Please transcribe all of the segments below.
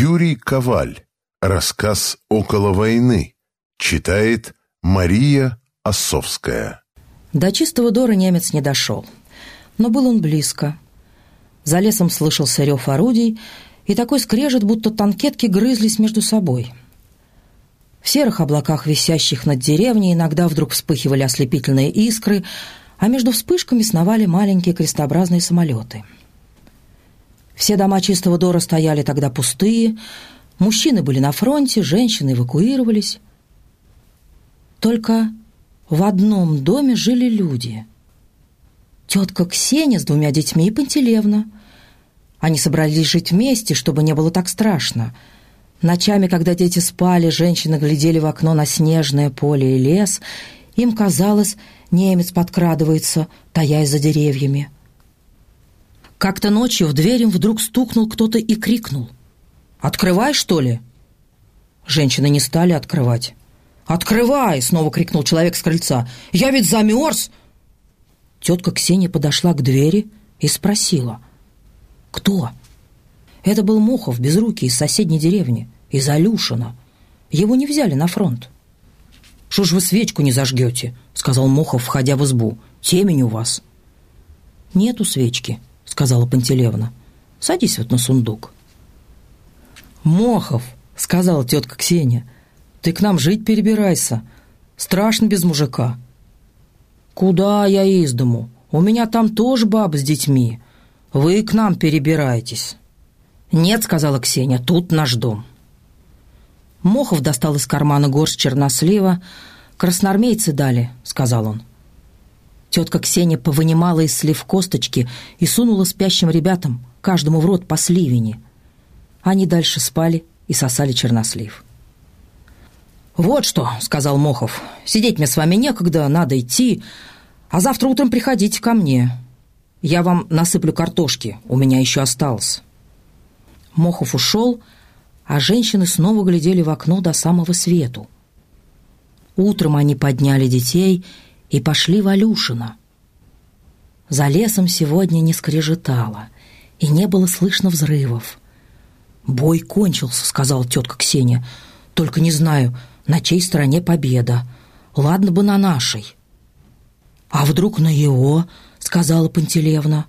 Юрий Коваль. Рассказ «Около войны». Читает Мария Осовская. До чистого Дора немец не дошел. Но был он близко. За лесом слышался рев орудий и такой скрежет, будто танкетки грызлись между собой. В серых облаках, висящих над деревней, иногда вдруг вспыхивали ослепительные искры, а между вспышками сновали маленькие крестообразные самолеты. Все дома чистого Дора стояли тогда пустые, мужчины были на фронте, женщины эвакуировались. Только в одном доме жили люди. Тетка Ксения с двумя детьми и Пантелевна. Они собрались жить вместе, чтобы не было так страшно. Ночами, когда дети спали, женщины глядели в окно на снежное поле и лес. Им казалось, немец подкрадывается, таясь за деревьями. Как-то ночью в дверь им вдруг стукнул кто-то и крикнул. «Открывай, что ли?» Женщины не стали открывать. «Открывай!» — снова крикнул человек с крыльца. «Я ведь замерз!» Тетка Ксения подошла к двери и спросила. «Кто?» Это был Мохов, безрукий, из соседней деревни, из Алюшина. Его не взяли на фронт. «Что ж вы свечку не зажгете?» — сказал Мохов, входя в избу. «Темень у вас». «Нету свечки», — сказала Пантелевна. «Садись вот на сундук». «Мохов», — сказала тетка Ксения, — ты к нам жить перебирайся. Страшно без мужика». «Куда я из дому? У меня там тоже баба с детьми. Вы к нам перебирайтесь». «Нет», — сказала Ксения, — «тут наш дом». Мохов достал из кармана горсть чернослива. «Красноармейцы дали», — сказал он. Тетка Ксения повынимала из слив косточки и сунула спящим ребятам, каждому в рот по сливине. Они дальше спали и сосали чернослив. «Вот что», — сказал Мохов, — «сидеть мне с вами некогда, надо идти, а завтра утром приходите ко мне. Я вам насыплю картошки, у меня еще осталось». Мохов ушел, а женщины снова глядели в окно до самого свету. Утром они подняли детей и пошли в Алюшино. За лесом сегодня не скрежетало, и не было слышно взрывов. «Бой кончился», — сказала тетка Ксения. «Только не знаю, на чьей стороне победа. Ладно бы на нашей. «А вдруг на его?» — сказала Пантелевна.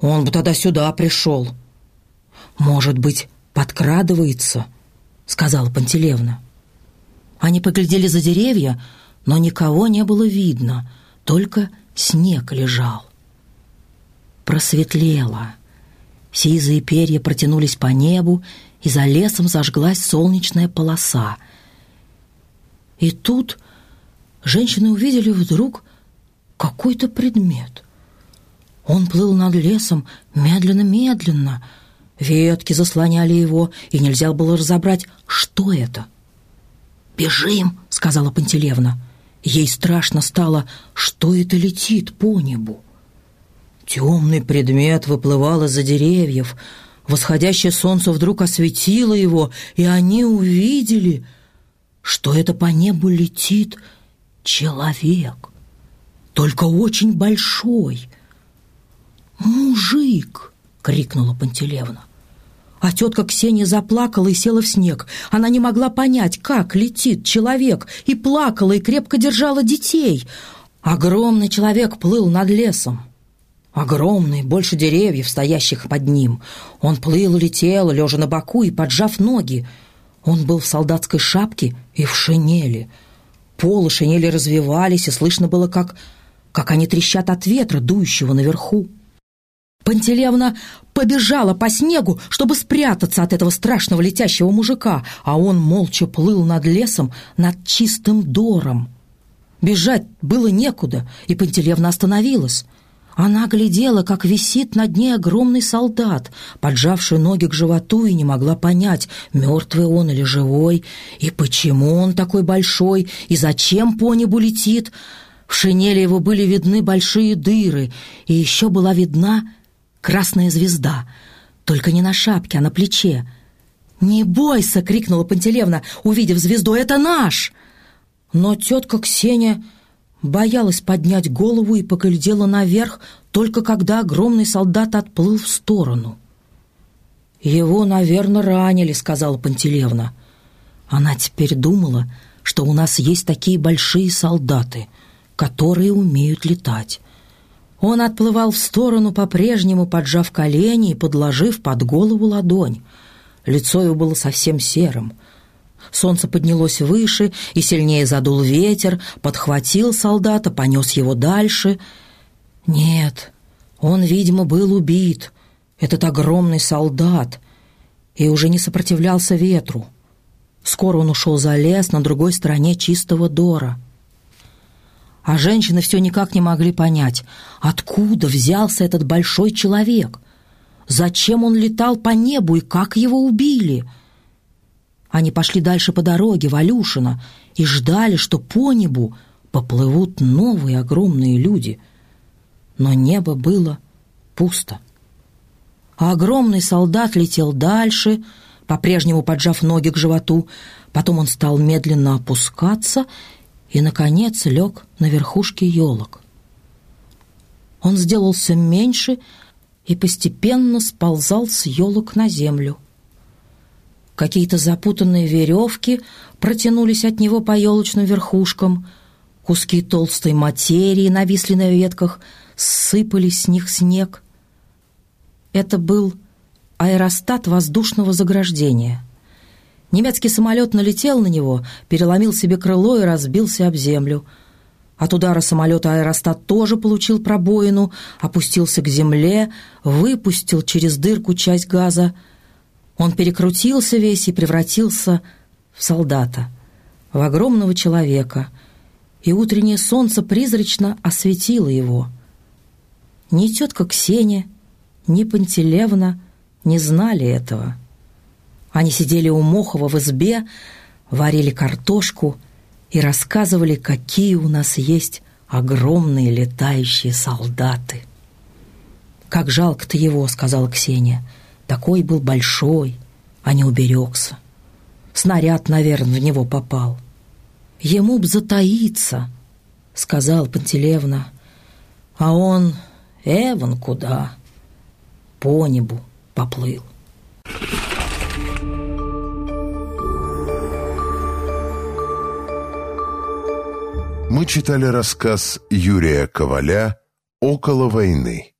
«Он бы тогда сюда пришел». «Может быть, подкрадывается?» — сказала Пантелевна. Они поглядели за деревья, но никого не было видно, только снег лежал. Просветлело. Сизые перья протянулись по небу, и за лесом зажглась солнечная полоса — и тут женщины увидели вдруг какой-то предмет. Он плыл над лесом медленно-медленно. Ветки заслоняли его, и нельзя было разобрать, что это. «Бежим!» — сказала Пантелевна. Ей страшно стало, что это летит по небу. Темный предмет выплывал из-за деревьев. Восходящее солнце вдруг осветило его, и они увидели — что это по небу летит человек, только очень большой. «Мужик!» — крикнула Пантелевна. А тетка Ксения заплакала и села в снег. Она не могла понять, как летит человек, и плакала, и крепко держала детей. Огромный человек плыл над лесом. Огромный, больше деревьев, стоящих под ним. Он плыл, летел, лежа на боку и поджав ноги. Он был в солдатской шапке и в шинели. Полы шинели развивались, и слышно было, как, как они трещат от ветра, дующего наверху. Пантелевна побежала по снегу, чтобы спрятаться от этого страшного летящего мужика, а он молча плыл над лесом, над чистым дором. Бежать было некуда, и Пантелевна остановилась. Она глядела, как висит над ней огромный солдат, поджавший ноги к животу, и не могла понять, мертвый он или живой, и почему он такой большой, и зачем по небу летит. В шинели его были видны большие дыры, и еще была видна красная звезда, только не на шапке, а на плече. «Не бойся!» — крикнула Пантелевна, увидев звезду. «Это наш!» Но тетка Ксения боялась поднять голову и поглядела наверх, только когда огромный солдат отплыл в сторону. «Его, наверное, ранили», — сказала Пантелевна. Она теперь думала, что у нас есть такие большие солдаты, которые умеют летать. Он отплывал в сторону, по-прежнему поджав колени и подложив под голову ладонь. Лицо его было совсем серым. Солнце поднялось выше, и сильнее задул ветер, подхватил солдата, понес его дальше. Нет, он, видимо, был убит, этот огромный солдат, и уже не сопротивлялся ветру. Скоро он ушел за лес на другой стороне чистого Дора — а женщины все никак не могли понять, откуда взялся этот большой человек, зачем он летал по небу и как его убили. Они пошли дальше по дороге, в Алюшино, и ждали, что по небу поплывут новые огромные люди. Но небо было пусто. А огромный солдат летел дальше, по-прежнему поджав ноги к животу. Потом он стал медленно опускаться и, наконец, лег на верхушке елок. Он сделался меньше и постепенно сползал с елок на землю. Какие-то запутанные веревки протянулись от него по елочным верхушкам, куски толстой материи нависли на ветках, сыпались с них снег. Это был аэростат воздушного заграждения — Немецкий самолет налетел на него, переломил себе крыло и разбился об землю. От удара самолета аэростат тоже получил пробоину, опустился к земле, выпустил через дырку часть газа. Он перекрутился весь и превратился в солдата, в огромного человека, и утреннее солнце призрачно осветило его. Ни тетка Ксения, ни Пантелевна не знали этого. Они сидели у Мохова в избе, варили картошку и рассказывали, какие у нас есть огромные летающие солдаты. «Как жалко-то его», — сказала Ксения. «Такой был большой, а не уберегся. Снаряд, наверное, в него попал». «Ему б затаиться», — сказал Пантелевна. «А он, Эван, куда?» «По небу поплыл». Мы читали рассказ Юрия Коваля «Около войны».